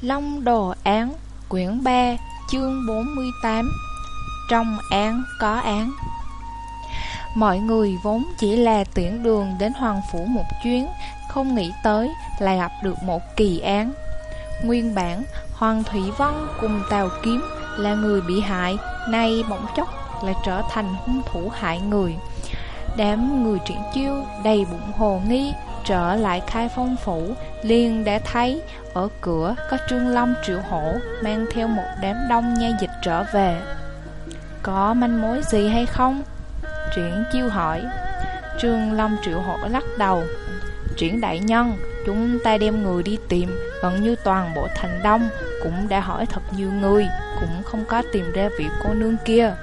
Long Đồ Án, Quyển 3 Chương 48 Trong án có án. Mọi người vốn chỉ là tuyển đường đến Hoàng Phủ một chuyến, Không nghĩ tới là gặp được một kỳ án. Nguyên bản, Hoàng Thủy Văn cùng Tào Kiếm là người bị hại, Nay bỗng chốc lại trở thành hung thủ hại người. Đám người triển chiêu đầy bụng hồ nghi trở lại khai phong phủ, liền đã thấy ở cửa có trương long triệu hổ mang theo một đám đông nha dịch trở về. Có manh mối gì hay không? Triển chiêu hỏi. Trương long triệu hổ lắc đầu. Triển đại nhân, chúng ta đem người đi tìm, gần như toàn bộ thành đông, cũng đã hỏi thật nhiều người, cũng không có tìm ra vị cô nương kia.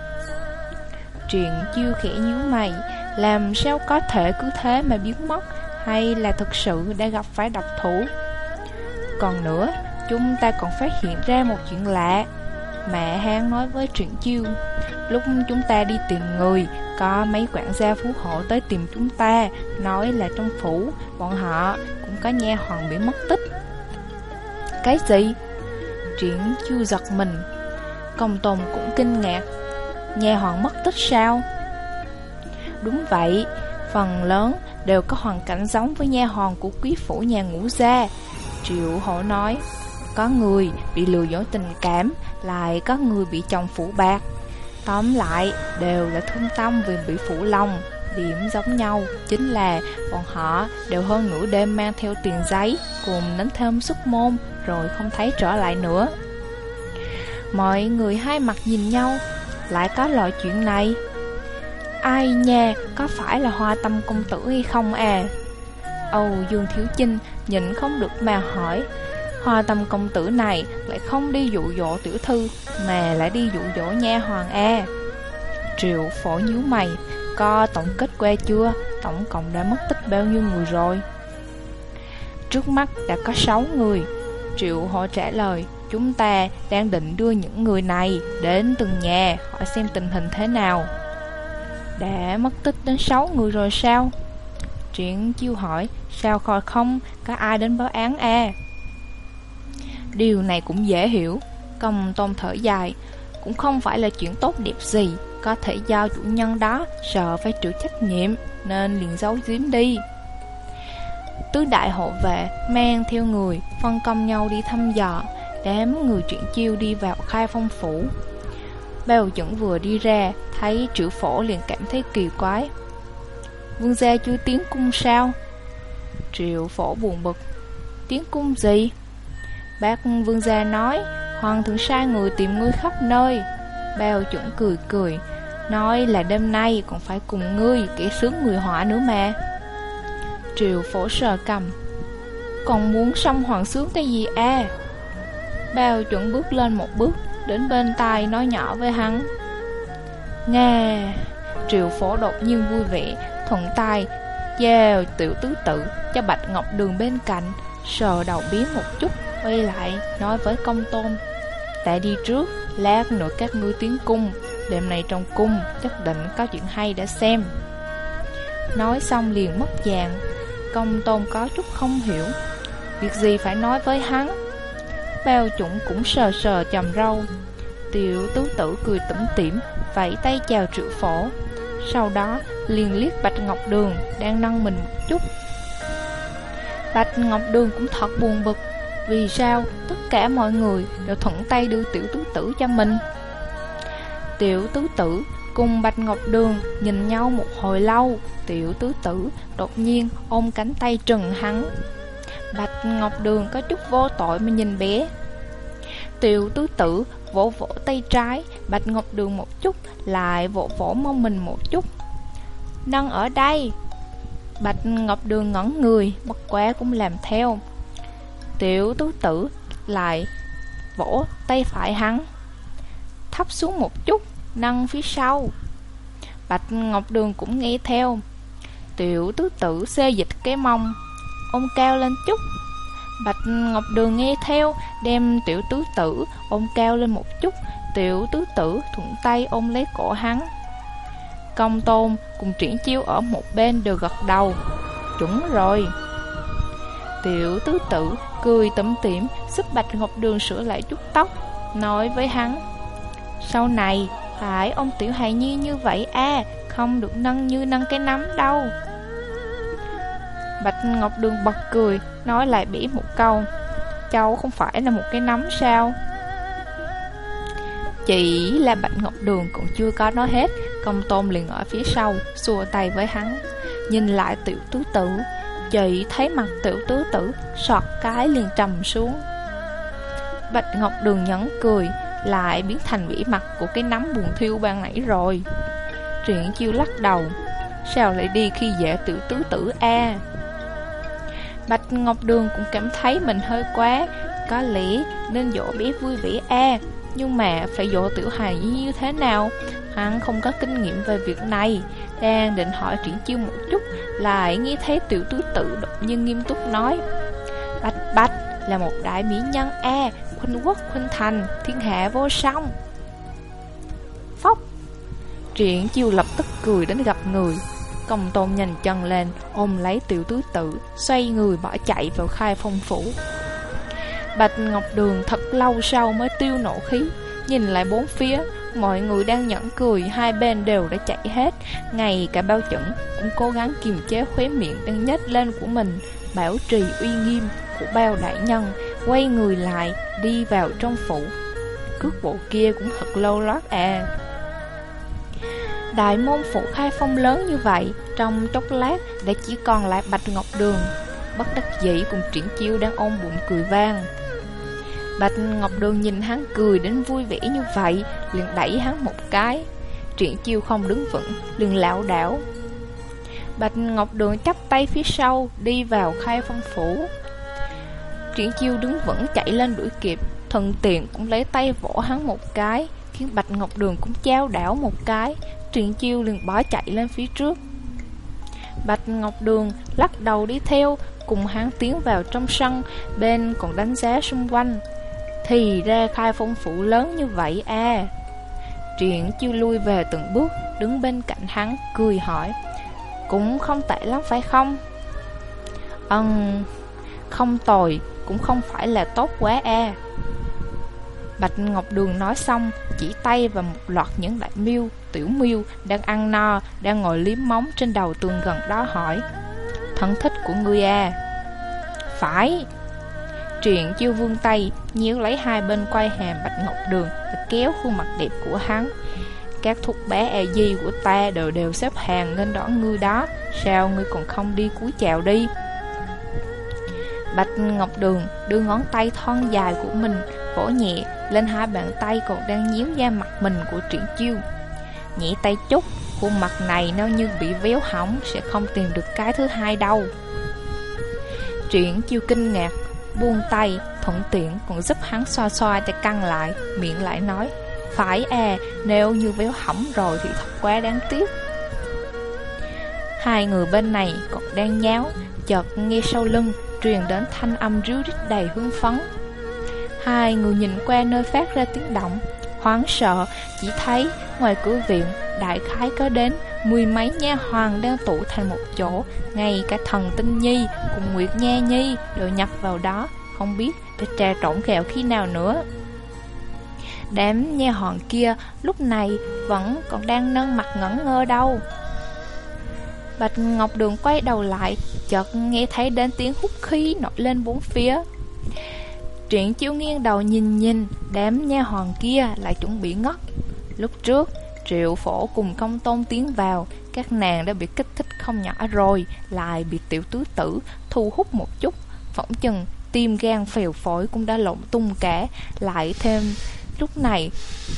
Triển chiêu khẽ nhíu mày. Làm sao có thể cứ thế mà biến mất? Hay là thực sự đã gặp phải độc thủ. Còn nữa, chúng ta còn phát hiện ra một chuyện lạ. Mẹ hang nói với Truyện Chiêu, lúc chúng ta đi tìm người, có mấy quản gia phú hộ tới tìm chúng ta, nói là trong phủ, bọn họ cũng có nghe hoàng bị mất tích. Cái gì? Truyện Chiêu giật mình. Công Tồn cũng kinh ngạc. Nghe hoàng mất tích sao? Đúng vậy, phần lớn đều có hoàn cảnh giống với nha hòn của quý phủ nhà ngũ gia. Triệu hổ nói, có người bị lừa dối tình cảm, lại có người bị chồng phủ bạc. Tóm lại, đều là thương tâm vì bị phủ lòng. Điểm giống nhau chính là bọn họ đều hơn nửa đêm mang theo tiền giấy cùng đánh thêm xúc môn rồi không thấy trở lại nữa. Mọi người hai mặt nhìn nhau, lại có loại chuyện này. Ai nha, có phải là hoa tâm công tử hay không à? Âu Dương Thiếu Chinh nhịn không được mà hỏi. Hoa tâm công tử này lại không đi dụ dỗ tiểu thư Mà lại đi dụ dỗ nha hoàng a Triệu phổ nhíu mày. Co tổng kết qua chưa? Tổng cộng đã mất tích bao nhiêu người rồi? Trước mắt đã có 6 người. Triệu họ trả lời Chúng ta đang định đưa những người này Đến từng nhà Hỏi xem tình hình thế nào đã mất tích đến 6 người rồi sao? Triển chiêu hỏi. Sao khỏi không? Có ai đến báo án à? Điều này cũng dễ hiểu. Công tôn thở dài. Cũng không phải là chuyện tốt đẹp gì. Có thể do chủ nhân đó Sợ phải chịu trách nhiệm, Nên liền giấu giếm đi. Tứ đại hộ vệ Mang theo người Phân công nhau đi thăm dò. Đám người chuyện chiêu đi vào khai phong phủ. Bao chuẩn vừa đi ra, Thấy triệu phổ liền cảm thấy kỳ quái. Vương gia chưa tiến cung sao? Triệu phổ buồn bực. Tiến cung gì? Bác vương gia nói, Hoàng thượng sai người tìm ngươi khắp nơi. Bao chuẩn cười cười, Nói là đêm nay còn phải cùng ngươi kể sướng người họa nữa mà. Triệu phổ sờ cầm. Còn muốn xong hoàng sướng cái gì à? Bao chuẩn bước lên một bước Đến bên tai nói nhỏ với hắn. Nghe Triệu phổ đột nhiên vui vẻ, Thuận tay Giao tiểu tứ tử cho Bạch Ngọc Đường bên cạnh, Sờ đầu bí một chút, Quay lại nói với công tôn. Tại đi trước, Lát nữa các ngươi tiến cung, Đêm nay trong cung Chắc định có chuyện hay để xem. Nói xong liền mất dạng, Công tôn có chút không hiểu, Việc gì phải nói với hắn? Bao chủng cũng sờ sờ chầm râu. Tiểu tứ tử cười tủm tỉm, Vẫy tay chào triệu phổ. Sau đó, liền liếc Bạch Ngọc Đường Đang nâng mình một chút. Bạch Ngọc Đường cũng thật buồn bực, Vì sao tất cả mọi người Đều thuận tay đưa tiểu tứ tử cho mình? Tiểu tứ tử cùng Bạch Ngọc Đường nhìn nhau một hồi lâu, Tiểu tứ tử đột nhiên ôm cánh tay trừng hắn. Bạch Ngọc Đường có chút vô tội mà nhìn bé. Tiểu tứ tử vỗ vỗ tay trái, Bạch Ngọc Đường một chút, Lại vỗ vỗ mông mình một chút. Nâng ở đây. Bạch Ngọc Đường ngẩn người Bất quá cũng làm theo. Tiểu tứ tử lại vỗ tay phải hắn. Thấp xuống một chút, Nâng phía sau. Bạch Ngọc Đường cũng nghe theo. Tiểu tứ tử xê dịch cái mông. Ôm cao lên chút. Bạch Ngọc Đường nghe theo Đem tiểu tứ tử ôm cao lên một chút. Tiểu tứ tử thuận tay ôm lấy cổ hắn. Công tôn cùng triển chiêu ở một bên đều gật đầu. Chuẩn rồi. Tiểu tứ tử cười tẩm tiệm, giúp Bạch Ngọc Đường sửa lại chút tóc, nói với hắn. Sau này, phải ông Tiểu Hài Nhi như vậy à, không được nâng như nâng cái nắm đâu. Bạch Ngọc Đường bật cười, nói lại bỉ một câu. Cháu không phải là một cái nấm sao? Chỉ là Bạch Ngọc Đường cũng chưa có nói hết, công tôn liền ở phía sau, xua tay với hắn. Nhìn lại tiểu tứ tử, chị thấy mặt tiểu tứ tử, sọt cái liền trầm xuống. Bạch Ngọc Đường nhẫn cười, lại biến thành vĩ mặt của cái nắm buồn thiêu ban nãy rồi. Triển chiêu lắc đầu, sao lại đi khi dễ tiểu tứ tử a? Bạch Ngọc Đường cũng cảm thấy mình hơi quá, có lý nên dỗ bé vui vẻ a. Nhưng mà phải dỗ tiểu hài như thế nào? Hắn không có kinh nghiệm về việc này. Đang định hỏi triển chiêu một chút Lại nghe thấy tiểu tứ tự đột nhiên nghiêm túc nói. Bạch Bạch là một đại mỹ nhân A. Khuynh quốc khuynh thành Thiên hạ vô song. Phóc Triển chiêu lập tức cười đến gặp người. Công tôn nhanh chân lên, Ôm lấy tiểu tứ tử, Xoay người bỏ chạy vào khai phong phủ. Bạch Ngọc Đường thật lâu sau mới tiêu nổ khí, Nhìn lại bốn phía, Mọi người đang nhẫn cười, Hai bên đều đã chạy hết. Ngay cả bao chuẩn cũng cố gắng kiềm chế khóe miệng đang nhếch lên của mình, Bảo trì uy nghiêm của bao đại nhân, Quay người lại, Đi vào trong phủ. Cước bộ kia cũng thật lâu lót à. Đại môn phủ khai phong lớn như vậy, Trong chốc lát đã chỉ còn lại Bạch Ngọc Đường. Bất đắc dĩ cùng triển chiêu đang ôm bụng cười vang. Bạch Ngọc Đường nhìn hắn cười đến vui vẻ như vậy, liền đẩy hắn một cái. Triển chiêu không đứng vững, liền lão đảo. Bạch Ngọc Đường chắp tay phía sau, Đi vào khai phong phủ. Triển chiêu đứng vững chạy lên đuổi kịp, Thần tiện cũng lấy tay vỗ hắn một cái, Khiến Bạch Ngọc Đường cũng trao đảo một cái Triển chiêu liền bỏ chạy lên phía trước. Bạch Ngọc Đường lắc đầu đi theo, Cùng hắn tiến vào trong sân, Bên còn đánh giá xung quanh. Thì ra khai phong phủ lớn như vậy à? Triển chiêu lui về từng bước, Đứng bên cạnh hắn, cười hỏi, Cũng không tệ lắm phải không? Ừm, Không tồi, Cũng không phải là tốt quá à. Bạch Ngọc Đường nói xong, Chỉ tay vào một loạt những đại miêu Tiểu miêu đang ăn no, Đang ngồi liếm móng trên đầu tường gần đó hỏi, Thân thích của ngươi à? Phải. Truyện chiêu vương tay Nhíu lấy hai bên quay hàm Bạch Ngọc Đường Và kéo khuôn mặt đẹp của hắn. Các thúc bé e di của ta đều đều xếp hàng nên đón ngươi đó, Sao ngươi còn không đi cúi chào đi? Bạch Ngọc Đường đưa ngón tay thon dài của mình Vỗ nhẹ lên hai bàn tay còn đang nhíu da mặt mình của Triển Chiêu. Nhẹ tay chút Khuôn mặt này nếu như bị véo hỏng Sẽ không tìm được cái thứ hai đâu Triển Chiêu kinh ngạc buông tay, thuận tiện còn giúp hắn xoa xoa cho căng lại, miệng lại nói, phải à, nếu như véo hỏng rồi thì thật quá đáng tiếc. Hai người bên này còn đang nháo, chợt nghe sau lưng truyền đến thanh âm ríu rít đầy hương phấn. Hai người nhìn qua nơi phát ra tiếng động, hoảng sợ, chỉ thấy ngoài cửa viện đại khái có đến mười mấy nha hoàng đang tụ thành một chỗ, ngay cả thần tinh nhi cùng Nguyệt Nha Nhi đều nhập vào đó, không biết để trà trộn kẹo khi nào nữa. Đám nha hoàng kia lúc này vẫn còn đang nâng mặt ngẩn ngơ đâu. Bạch Ngọc Đường quay đầu lại, chợt nghe thấy đến tiếng hút khí nổi lên bốn phía. Triển chiếu nghiêng đầu nhìn nhìn, đám nha hoàng kia lại chuẩn bị ngất. Lúc trước, Triệu phổ cùng công tôn tiến vào Các nàng đã bị kích thích không nhỏ rồi Lại bị tiểu tứ tử thu hút một chút. Phỏng chừng tim gan phèo phổi cũng đã lộn tung cả Lại thêm lúc này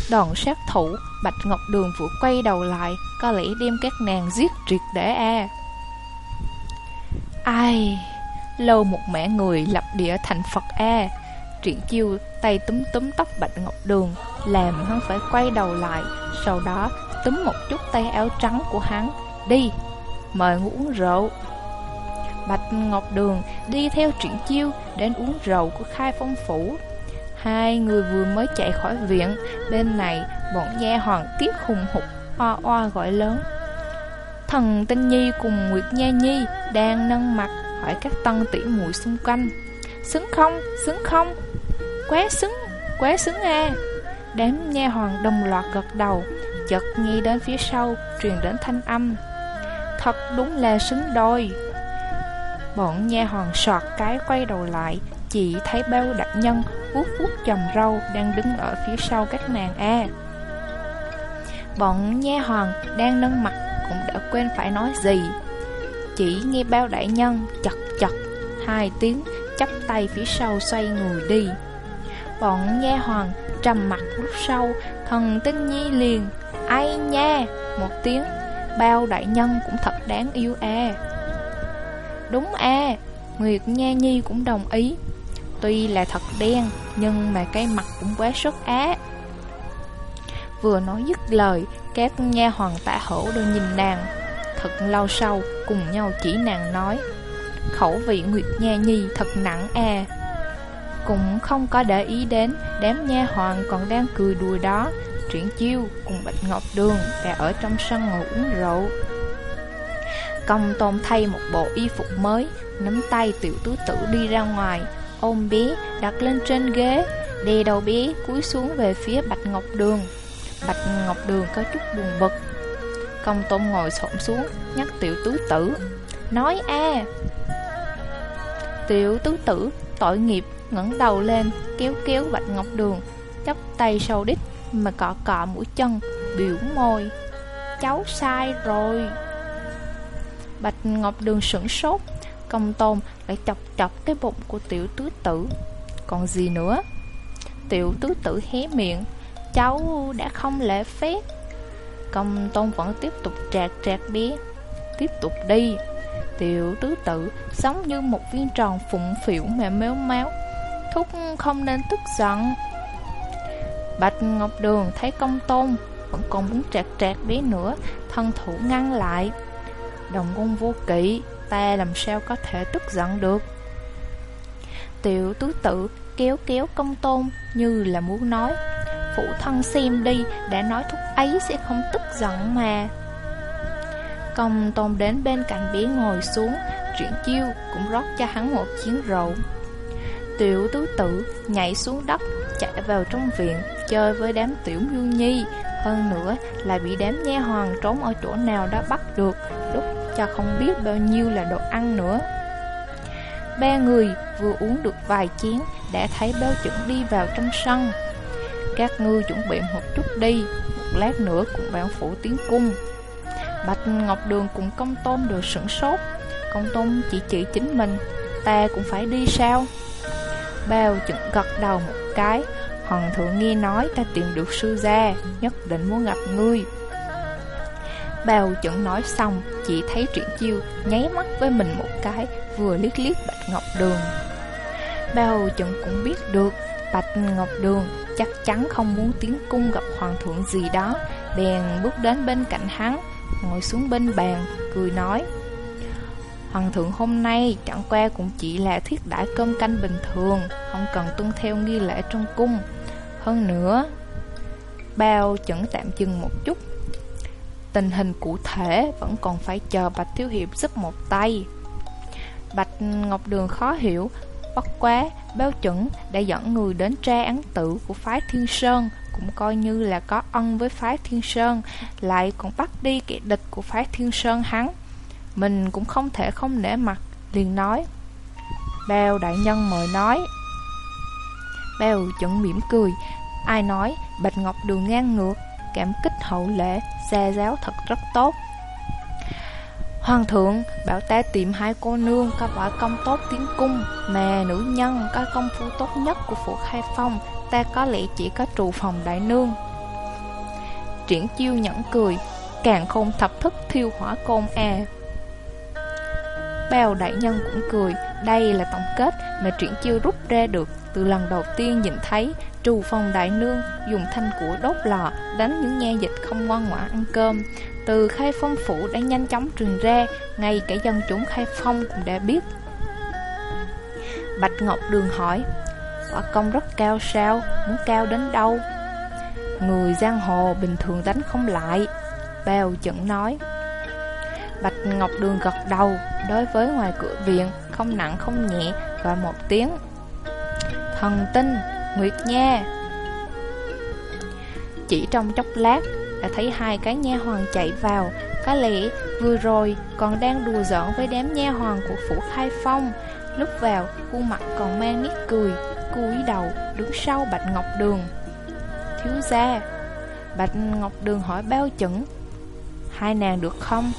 Đòn sát thủ Bạch Ngọc Đường vừa quay đầu lại Có lẽ đem các nàng giết triệt để a. Ai Lâu một mẹ người lập địa thành Phật a. Triển chiêu tay túm túm tóc Bạch Ngọc Đường Làm hắn phải quay đầu lại Sau đó túm một chút tay áo trắng của hắn. Đi, mời ngủ uống rượu. Bạch Ngọc Đường đi theo triển chiêu Đến uống rượu của khai phong phủ. Hai người vừa mới chạy khỏi viện Bên này bọn nha hoàng tiết hùng hục Oa oa gọi lớn. Thần Tinh Nhi cùng Nguyệt Nha Nhi Đang nâng mặt hỏi các tân tỷ muội xung quanh xứng không, xứng không? Quá xứng, quá xứng à. Đám nha hoàng đồng loạt gật đầu Chợt nghe đến phía sau Truyền đến thanh âm. Thật đúng là xứng đôi. Bọn nha hoàng sọt cái quay đầu lại Chỉ thấy bao đại nhân vuốt vuốt chồng râu Đang đứng ở phía sau các nàng A. Bọn nha hoàng đang nâng mặt Cũng đã quên phải nói gì. Chỉ nghe bao đại nhân chật chật Hai tiếng chắp tay phía sau xoay người đi. Bọn nha hoàng trầm mặt lúc sau, Thần tinh nhi liền, Ai nha! Một tiếng, Bao đại nhân cũng thật đáng yêu à Đúng à Nguyệt Nha Nhi cũng đồng ý. Tuy là thật đen, Nhưng mà cái mặt cũng quá xuất á Vừa nói dứt lời, Các nha hoàng tạ hổ đều nhìn nàng. Thật lâu sau, Cùng nhau chỉ nàng nói Khẩu vị Nguyệt Nha Nhi thật nặng à Cũng không có để ý đến Đám nha hoàng còn đang cười đùa đó. Triển chiêu cùng Bạch Ngọc Đường Đã ở trong sân ngồi uống rượu. Công tôn thay một bộ y phục mới, Nắm tay tiểu tú tử đi ra ngoài. Ôm bé đặt lên trên ghế, Đè đầu bé cúi xuống về phía Bạch Ngọc Đường. Bạch Ngọc Đường có chút buồn bực. Công tôn ngồi xổm xuống, Nhắc tiểu tú tử, Nói a Tiểu tứ tử, tội nghiệp, ngẩng đầu lên, Kéo kéo Bạch Ngọc Đường, chắp tay sâu đít, Mà cọ cọ mũi chân, Biểu môi, Cháu sai rồi. Bạch Ngọc Đường sửng sốt, Công tôn lại chọc chọc cái bụng của tiểu tứ tử. Còn gì nữa? Tiểu tứ tử hé miệng, Cháu đã không lễ phép. Công tôn vẫn tiếp tục trạc trạc bé, Tiếp tục đi. Tiểu tứ tử giống như một viên tròn phụng phịu mẹ méo máu. Thúc không nên tức giận. Bạch Ngọc Đường thấy công tôn, Vẫn còn muốn trạc trạc bé nữa, Thân thủ ngăn lại. Đồng quân vô kỵ, Ta làm sao có thể tức giận được? Tiểu tứ tử kéo kéo công tôn Như là muốn nói, Phụ thân xem đi, Đã nói thúc ấy sẽ không tức giận mà. Công tôn đến bên cạnh bé ngồi xuống Chuyển chiêu cũng rót cho hắn một chén rượu Tiểu tứ tử nhảy xuống đất, Chạy vào trong viện, Chơi với đám tiểu nhu nhi. Hơn nữa là bị đám nha hoàng trốn ở chỗ nào đó bắt được, Lúc cho không biết bao nhiêu là đồ ăn nữa. Ba người vừa uống được vài chén, Đã thấy bao chuẩn đi vào trong sân. Các ngươi chuẩn bị một chút đi, Một lát nữa cũng bạn phủ tiến cung. Bạch Ngọc Đường cùng công tôn đều sửng sốt. Công tôn chỉ chỉ chính mình, Ta cũng phải đi sao? Bao chuẩn gật đầu một cái. Hoàng thượng nghe nói ta tìm được sư gia, Nhất định muốn gặp ngươi. Bao chuẩn nói xong, Chỉ thấy Triển Chiêu nháy mắt với mình một cái, Vừa liếc liếc Bạch Ngọc Đường. Bao chuẩn cũng biết được, Bạch Ngọc Đường chắc chắn không muốn tiến cung gặp hoàng thượng gì đó, Bèn bước đến bên cạnh hắn. Ngồi xuống bên bàn Cười nói. Hoàng thượng hôm nay chẳng qua cũng chỉ là thiết đãi cơm canh bình thường Không cần tuân theo nghi lễ trong cung. Hơn nữa Bao chuẩn tạm dừng một chút. Tình hình cụ thể vẫn còn phải chờ Bạch Thiếu Hiệp giúp một tay. Bạch Ngọc Đường khó hiểu Bất quá, bao chuẩn đã dẫn người đến tra án tử của phái Thiên Sơn cũng coi như là có ân với phái Thiên Sơn, Lại còn bắt đi kẻ địch của phái Thiên Sơn hắn. Mình cũng không thể không nể mặt, Liền nói. Bèo đại nhân mời nói. Bèo chuẩn mỉm cười. Ai nói, Bạch Ngọc Đường ngang ngược, Cảm kích hậu lễ, xe giáo thật rất tốt. Hoàng thượng, bảo ta tìm hai cô nương có võ công tốt tiến cung Mà nữ nhân có công phu tốt nhất của phủ khai phong, Ta có lẽ chỉ có trụ phòng đại nương. Triển chiêu nhẫn cười, Càng không thập thức thiêu hỏa côn à Bao đại nhân cũng cười, Đây là tổng kết mà triển chiêu rút ra được Từ lần đầu tiên nhìn thấy Trù phòng đại nương dùng thanh của đốt lò Đánh những nha dịch không ngoan ngoãn ăn cơm. Từ khai phong phủ đã nhanh chóng truyền ra Ngay cả dân chúng khai phong cũng đã biết. Bạch Ngọc Đường hỏi quả công rất cao sao? Muốn cao đến đâu? Người giang hồ bình thường đánh không lại. Bao chẩn nói Bạch Ngọc Đường gật đầu Đối với ngoài cửa viện Không nặng không nhẹ Gọi một tiếng. Thần tinh, Nguyệt Nha. Chỉ trong chốc lát Đã thấy hai cái nha hoàng chạy vào. Có lẽ vừa rồi còn đang đùa giỡn với đám nha hoàng của Phủ Khai Phong. Lúc vào, khuôn mặt còn mang nét cười cúi đầu đứng sau Bạch Ngọc Đường. Thiếu gia Bạch Ngọc Đường hỏi bao chuẩn Hai nàng được không?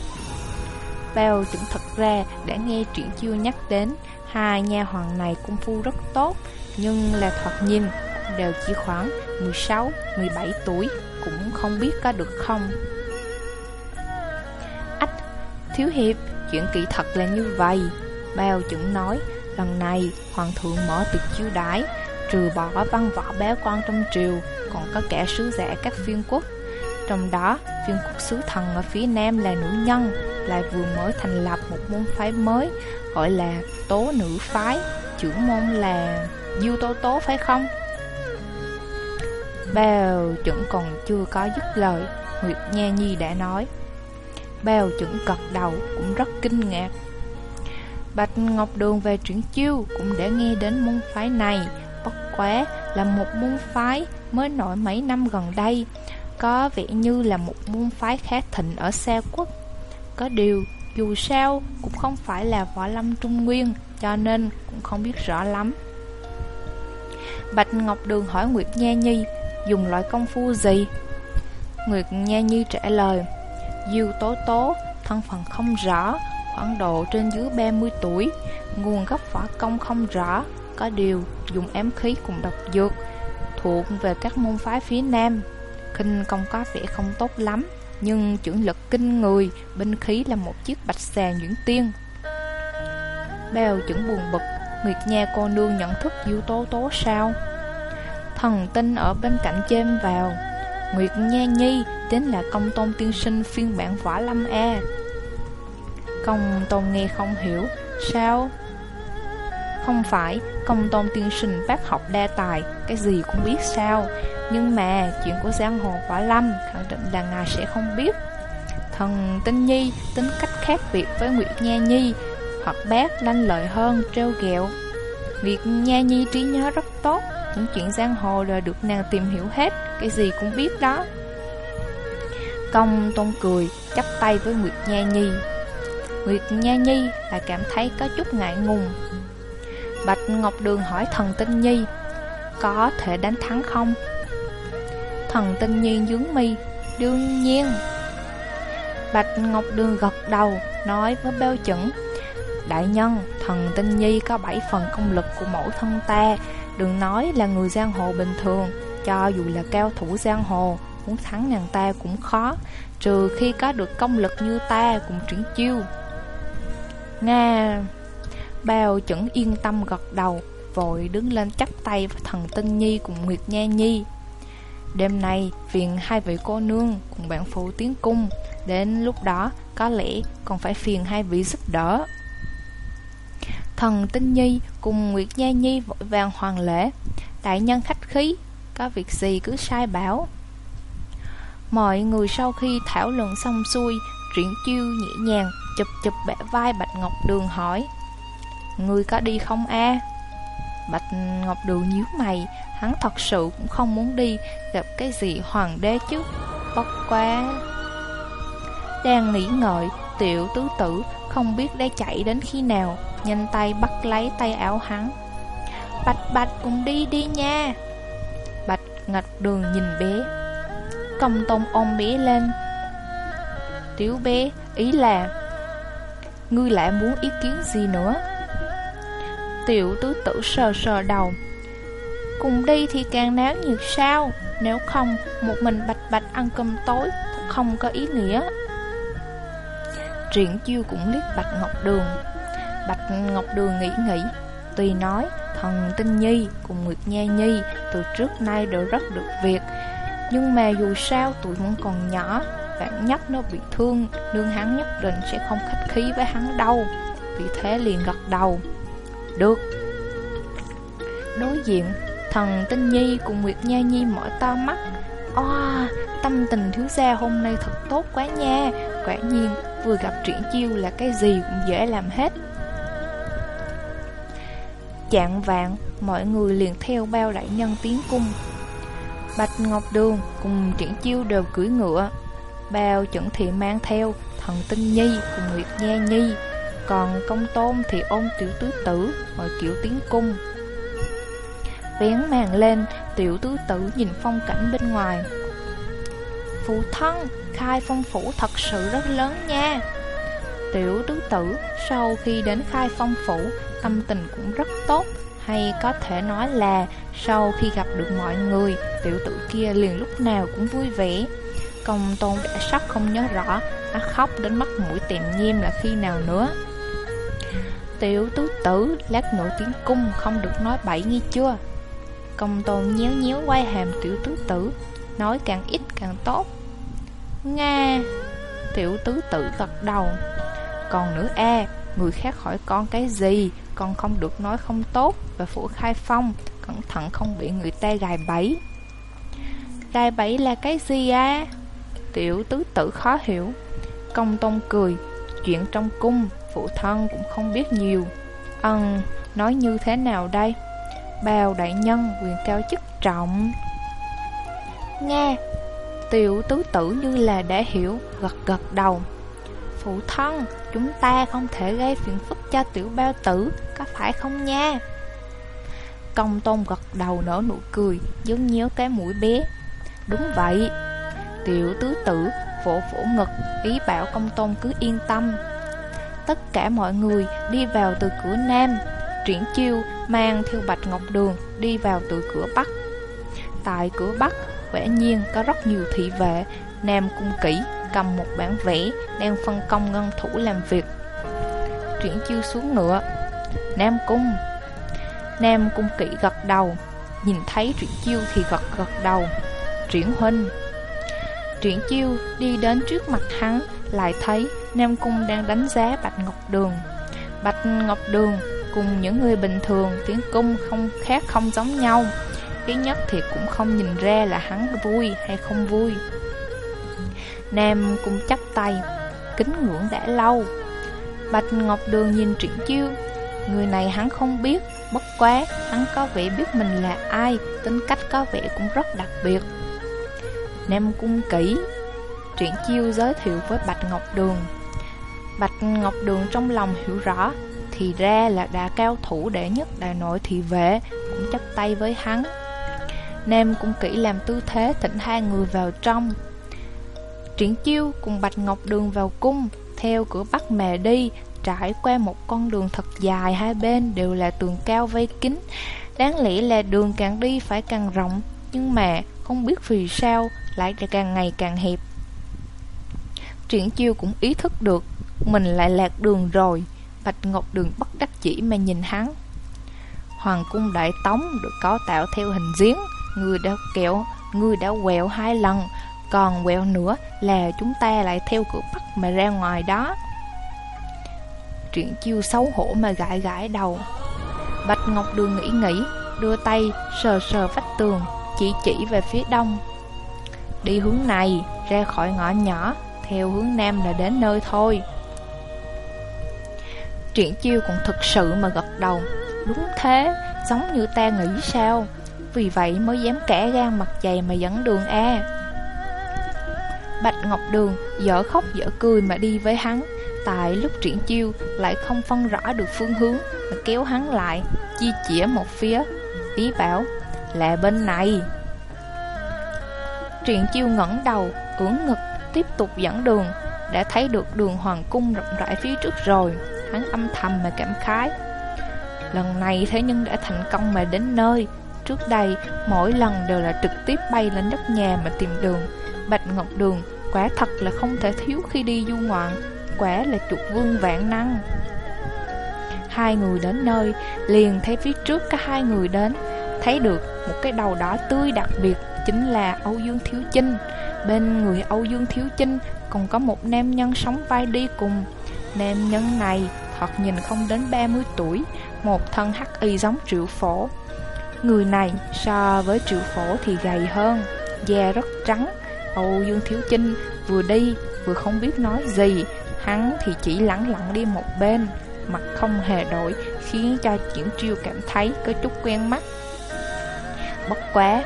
Bao chuẩn thật ra đã nghe chuyện chưa nhắc đến. Hai nha hoàng này công phu rất tốt Nhưng là thoạt nhìn đều chỉ khoảng 16, 17 tuổi Cũng không biết có được không? Ách, thiếu hiệp, chuyện kỹ thật là như vậy. Bao chuẩn nói Lần này, hoàng thượng mở tiệc chiêu đãi Trừ bỏ văn võ béo quan trong triều Còn có kẻ sứ giả các phiên quốc. Trong đó, phiên quốc sứ thần ở phía nam là nữ nhân lại vừa mới thành lập một môn phái mới, Gọi là tố nữ phái. Trưởng môn là Diêu Tố Tố, phải không? Bao chuẩn còn chưa có dứt lời, Nguyệt Nha Nhi đã nói. Bao chuẩn cật đầu, cũng rất kinh ngạc. Bạch Ngọc Đường về chuyển chiêu cũng đã nghe đến môn phái này. Bất quá là một môn phái mới nổi mấy năm gần đây, Có vẻ như là một môn phái khá thịnh ở xa quốc. Có điều dù sao cũng không phải là võ lâm trung nguyên Cho nên cũng không biết rõ lắm Bạch Ngọc Đường hỏi Nguyệt Nha Nhi Dùng loại công phu gì? Nguyệt Nha Nhi trả lời Diêu Tố Tố Thân phận không rõ khoảng độ trên dưới 30 tuổi, nguồn gốc võ công không rõ, có điều dùng ám khí cùng độc dược, thuộc về các môn phái phía Nam. Kinh công có vẻ không tốt lắm, nhưng trưởng lực kinh người, binh khí là một chiếc bạch xà nhuyễn tiên. Bèo chuẩn buồn bực, Nguyệt Nha cô nương nhận thức yếu tố tố sao? Thần tinh ở bên cạnh chêm vào, Nguyệt Nha Nhi chính là công tôn tiên sinh phiên bản võ lâm A. Công tôn nghe không hiểu Sao? Không phải công tôn tiên sinh bác học đa tài Cái gì cũng biết sao nhưng mà chuyện của giang hồ quả lâm, Khẳng định là ngài sẽ không biết. Thần Tinh Nhi tính cách khác biệt với Nguyệt Nha Nhi, Hoặc bác lanh lợi hơn treo ghẹo. Nguyệt Nha Nhi trí nhớ rất tốt, Những chuyện giang hồ đều được nàng tìm hiểu hết, Cái gì cũng biết đó. Công tôn cười chắp tay với Nguyệt Nha Nhi. Nguyệt Nha Nhi lại cảm thấy có chút ngại ngùng. Bạch Ngọc Đường hỏi thần tinh Nhi, Có thể đánh thắng không? Thần tinh nhiên dướng mi. Đương nhiên Bạch Ngọc Đường gật đầu Nói với Bêu Chẩn Đại nhân, thần tinh Nhi có bảy phần công lực của mẫu thân ta. Đừng nói là người giang hồ bình thường Cho dù là cao thủ giang hồ Muốn thắng nàng ta cũng khó Trừ khi có được công lực như ta cùng triển chiêu. Nga Bao chuẩn yên tâm gật đầu Vội đứng lên chắp tay với thần Tinh Nhi cùng Nguyệt Nha Nhi. Đêm nay, phiền hai vị cô nương cùng bạn phụ tiến cung. Đến lúc đó, có lẽ còn phải phiền hai vị giúp đỡ. Thần Tinh Nhi cùng Nguyệt Nha Nhi vội vàng hoàng lễ. Đại nhân khách khí, Có việc gì cứ sai bảo. Mọi người sau khi thảo luận xong xuôi, Triển chiêu nhẹ nhàng chụp chụp bẻ vai Bạch Ngọc Đường hỏi Ngươi có đi không a? Bạch Ngọc Đường nhíu mày, Hắn thật sự cũng không muốn đi Gặp cái gì hoàng đế chứ. Bất quá Đang nghĩ ngợi, Tiểu tứ tử không biết đã chạy đến khi nào, Nhanh tay bắt lấy tay áo hắn. Bạch bạch cùng đi đi nha. Bạch Ngọc Đường nhìn bé Công tôn ôm bé lên. Tiểu bé, ý là, Ngươi lại muốn ý kiến gì nữa? Tiểu tứ tử sờ sờ đầu. Cùng đi thì càng náo nhiệt sao, Nếu không Một mình bạch bạch ăn cơm tối không có ý nghĩa. Triển chiêu cũng liếc Bạch Ngọc Đường. Bạch Ngọc Đường nghĩ nghĩ, Tuy nói thần Tinh Nhi cùng Nguyệt Nha Nhi Từ trước nay đều rất được việc, Nhưng mà dù sao tụi vẫn còn nhỏ, Vạn nhất nó bị thương Nương hắn nhất định sẽ không khách khí với hắn đâu. Vì thế liền gật đầu. Được. Đối diện Thần Tinh Nhi cùng Nguyệt Nha Nhi mở to mắt. Oa, tâm tình thiếu gia hôm nay thật tốt quá nha. Quả nhiên vừa gặp triển chiêu là cái gì cũng dễ làm hết. Chạng vạn Mọi người liền theo bao đại nhân tiến cung. Bạch Ngọc Đường cùng Triển Chiêu đều cưỡi ngựa. Bao chuẩn thị mang theo Thần Tinh Nhi cùng Nguyệt Nha Nhi. Còn công tôn thì ôm tiểu tứ tử Mọi kiểu tiến cung. Vén màn lên, Tiểu tứ tử nhìn phong cảnh bên ngoài. Phụ thân, Khai phong phủ thật sự rất lớn nha. Tiểu tứ tử, sau khi đến khai phong phủ, Tâm tình cũng rất tốt. Hay có thể nói là, Sau khi gặp được mọi người, Tiểu tử kia liền lúc nào cũng vui vẻ. Công tôn đã sắp không nhớ rõ Nó khóc đến mắt mũi tìm nhiêm là khi nào nữa. Tiểu tứ tử lát nổi tiếng cung Không được nói bậy nghe chưa? Công tôn nhéo nhéo quay hàm tiểu tứ tử, Nói càng ít càng tốt. Nga! Tiểu tứ tử gật đầu. Còn nữa a, Người khác hỏi con cái gì? Con không được nói không tốt và phủ khai phong, Cẩn thận không bị người ta gài bẫy. Gài bẫy là cái gì a? Tiểu tứ tử khó hiểu. Công tôn cười, Chuyện trong cung Phụ thân cũng không biết nhiều. Ừm Nói như thế nào đây? Bào đại nhân quyền cao chức trọng. Nghe. Tiểu tứ tử như là đã hiểu Gật gật đầu. Phụ thân Chúng ta không thể gây phiền phức cho tiểu bao tử Có phải không nha? Công tôn gật đầu nở nụ cười Dướng nhớ cái mũi bé. Đúng vậy. Tiểu tứ tử vỗ vỗ ngực Ý bảo công tôn cứ yên tâm Tất cả mọi người đi vào từ cửa Nam. Triển chiêu mang theo Bạch Ngọc Đường đi vào từ cửa Bắc. Tại cửa Bắc, quả nhiên có rất nhiều thị vệ. Nam cung kỹ cầm một bản vẽ Đang phân công ngân thủ làm việc. Triển chiêu xuống ngựa. Nam cung. Nam cung kỵ gật đầu. Nhìn thấy triển chiêu thì gật gật đầu. Triển huynh. Triển chiêu đi đến trước mặt hắn, Lại thấy Nam cung đang đánh giá Bạch Ngọc Đường. Bạch Ngọc Đường cùng những người bình thường tiếng cung không khác không giống nhau. Ít nhất thì cũng không nhìn ra là hắn vui hay không vui. Nam cung chắp tay, Kính ngưỡng đã lâu. Bạch Ngọc Đường nhìn Triển Chiêu, Người này hắn không biết, Bất quá hắn có vẻ biết mình là ai, Tính cách có vẻ cũng rất đặc biệt. Nam cung kỹ Triển Chiêu giới thiệu với Bạch Ngọc Đường. Bạch Ngọc Đường trong lòng hiểu rõ, Thì ra là đã cao thủ đệ nhất đại nội thị vệ, Cũng chấp tay với hắn. Nam cung kỹ làm tư thế thỉnh hai người vào trong. Triển chiêu cùng Bạch Ngọc Đường vào cung, Theo cửa bắc mè đi, Trải qua một con đường thật dài, Hai bên đều là tường cao vây kín. Đáng lẽ là đường càng đi phải càng rộng nhưng mà không biết vì sao Lại càng ngày càng hẹp. Triển chiêu cũng ý thức được Mình lại lạc đường rồi, Bạch Ngọc Đường bất đắc chỉ mà nhìn hắn. Hoàng cung đại tống được có tạo theo hình giếng, Người đã kẹo Người đã quẹo hai lần, còn quẹo nữa là chúng ta lại theo cửa bắc mà ra ngoài đó. Triển chiêu xấu hổ mà gãi gãi đầu. Bạch Ngọc Đường nghĩ nghĩ, Đưa tay sờ sờ vách tường chỉ chỉ về phía đông. Đi hướng này, Ra khỏi ngõ nhỏ, Theo hướng nam là đến nơi thôi. Triển chiêu còn thực sự mà gật đầu. Đúng thế, Giống như ta nghĩ sao? Vì vậy mới dám cả gan mặt dày mà dẫn đường A. Bạch Ngọc Đường dở khóc dở cười mà đi với hắn. Tại lúc triển chiêu lại không phân rõ được phương hướng Mà kéo hắn lại Chi chĩa một phía. Ý bảo là bên này. Truyện chiêu ngẩng đầu ưỡn ngực, Tiếp tục dẫn đường, Đã thấy được đường hoàng cung rộng rãi phía trước rồi. Hắn âm thầm mà cảm khái. Lần này thế nhưng đã thành công mà đến nơi. Trước đây, mỗi lần đều là trực tiếp bay lên đất nhà mà tìm đường. Bạch Ngọc Đường, Quả thật là không thể thiếu khi đi du ngoạn. Quả là chuột vương vạn năng. Hai người đến nơi, Liền thấy phía trước có hai người đến. Thấy được một cái đầu đỏ tươi đặc biệt, Chính là Âu Dương Thiếu Chinh. Bên người Âu Dương Thiếu Chinh Còn có một nam nhân sống vai đi cùng. Nam nhân này Thật nhìn không đến 30 tuổi, Một thân hắc y giống triệu phổ. Người này so với triệu phổ thì gầy hơn, Da rất trắng. Âu Dương Thiếu Chinh vừa đi vừa không biết nói gì, Hắn thì chỉ lẳng lặng đi một bên, Mặt không hề đổi, khiến cho Triển Chiêu cảm thấy có chút quen mắt. Bất quá,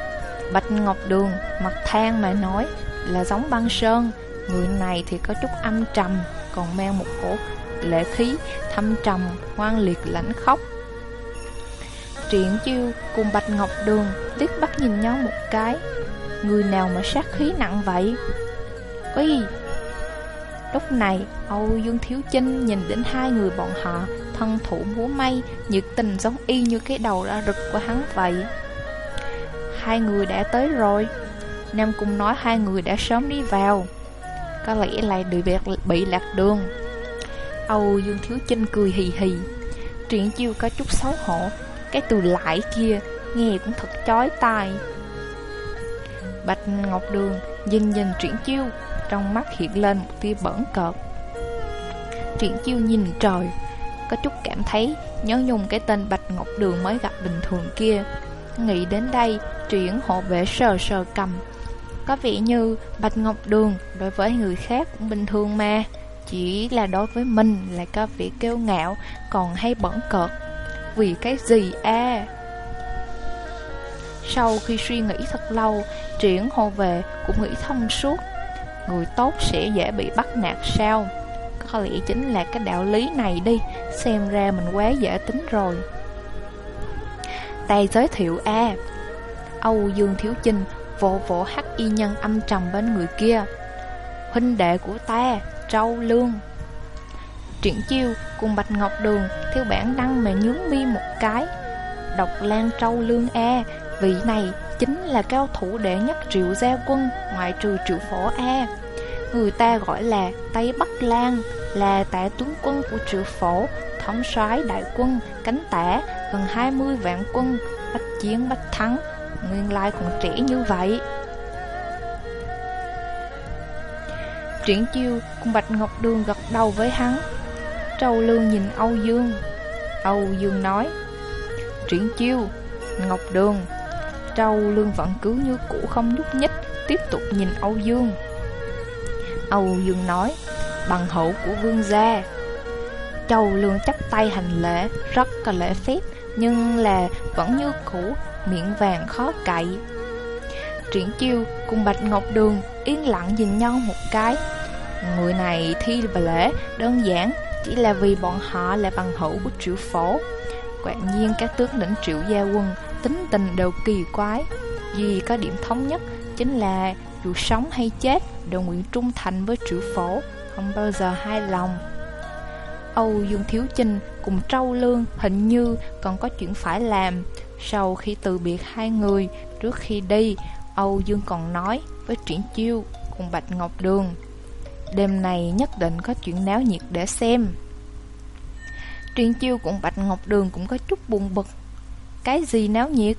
Bạch Ngọc Đường mặt than mà nói là giống băng sơn, người này thì có chút âm trầm, còn mang một cổ lệ khí thâm trầm, ngoan liệt lãnh khóc. Triển Chiêu cùng Bạch Ngọc Đường liếc bắt nhìn nhau một cái, người nào mà sát khí nặng vậy? Ý! Lúc này, Âu Dương Thiếu Chinh nhìn đến hai người bọn họ, thân thủ múa may, nhiệt tình giống y như cái đầu ra rực của hắn vậy. Hai người đã tới rồi. Nam Cung nói hai người đã sớm đi vào. Có lẽ là bị, bị lạc đường. Âu Dương Thiếu Chinh cười hì hì. Triển chiêu có chút xấu hổ. Cái từ lại kia nghe cũng thật chói tai. Bạch Ngọc Đường nhìn nhìn Triển chiêu, trong mắt hiện lên một tia bẩn cợt. Triển chiêu nhìn trời, có chút cảm thấy nhớ nhung cái tên Bạch Ngọc Đường mới gặp bình thường kia. Nghĩ đến đây, chuyển hộ vệ sờ sờ cầm. Có vẻ như Bạch Ngọc Đường đối với người khác cũng bình thường mà. Chỉ là đối với mình lại có vẻ kêu ngạo, còn hay bẩn cợt. Vì cái gì a? Sau khi suy nghĩ thật lâu, triển hộ vệ cũng nghĩ thông suốt. Người tốt sẽ dễ bị bắt nạt sao? Có lẽ chính là cái đạo lý này đi, xem ra mình quá dễ tính rồi. tay giới thiệu a Âu Dương Thiếu Chinh vỗ vỗ hắc y nhân âm trầm bên người kia. Huynh đệ của ta, Trâu Lương. Triển chiêu cùng Bạch Ngọc Đường theo bản năng mà nhướng mi một cái. Độc Lan Trâu Lương A Vị này chính là cao thủ đệ nhất triệu gia quân ngoại trừ triệu phổ A. Người ta gọi là Tây Bắc Lan Là tạ tướng quân của triệu phổ Thống soái đại quân, cánh tả Gần 20 vạn quân Bách chiến bách thắng. Nguyên lai còn trẻ như vậy. Triển chiêu cùng Bạch Ngọc Đường gật đầu với hắn. Trâu Lương nhìn Âu Dương. Âu Dương nói, Triển chiêu, Ngọc Đường, Trâu Lương vẫn cứ như cũ không nhúc nhích, Tiếp tục nhìn Âu Dương. Âu Dương nói, Bằng hậu của vương gia. Trâu Lương chắp tay hành lễ, Rất là lễ phép, Nhưng là vẫn như cũ miệng vàng khó cậy. Triển chiêu cùng Bạch Ngọc Đường yên lặng nhìn nhau một cái. Người này thi và lễ đơn giản chỉ là vì bọn họ là bằng hữu của triệu phổ. Quả nhiên các tướng lĩnh triệu gia quân tính tình đều kỳ quái. Vì có điểm thống nhất chính là dù sống hay chết đều nguyện trung thành với triệu phổ, không bao giờ hai lòng. Âu Dương Thiếu Chinh cùng Trâu Lương hình như còn có chuyện phải làm, sau khi từ biệt hai người, trước khi đi, Âu Dương còn nói với Triển Chiêu cùng Bạch Ngọc Đường. Đêm này nhất định có chuyện náo nhiệt để xem. Triển Chiêu cùng Bạch Ngọc Đường cũng có chút buồn bực. Cái gì náo nhiệt?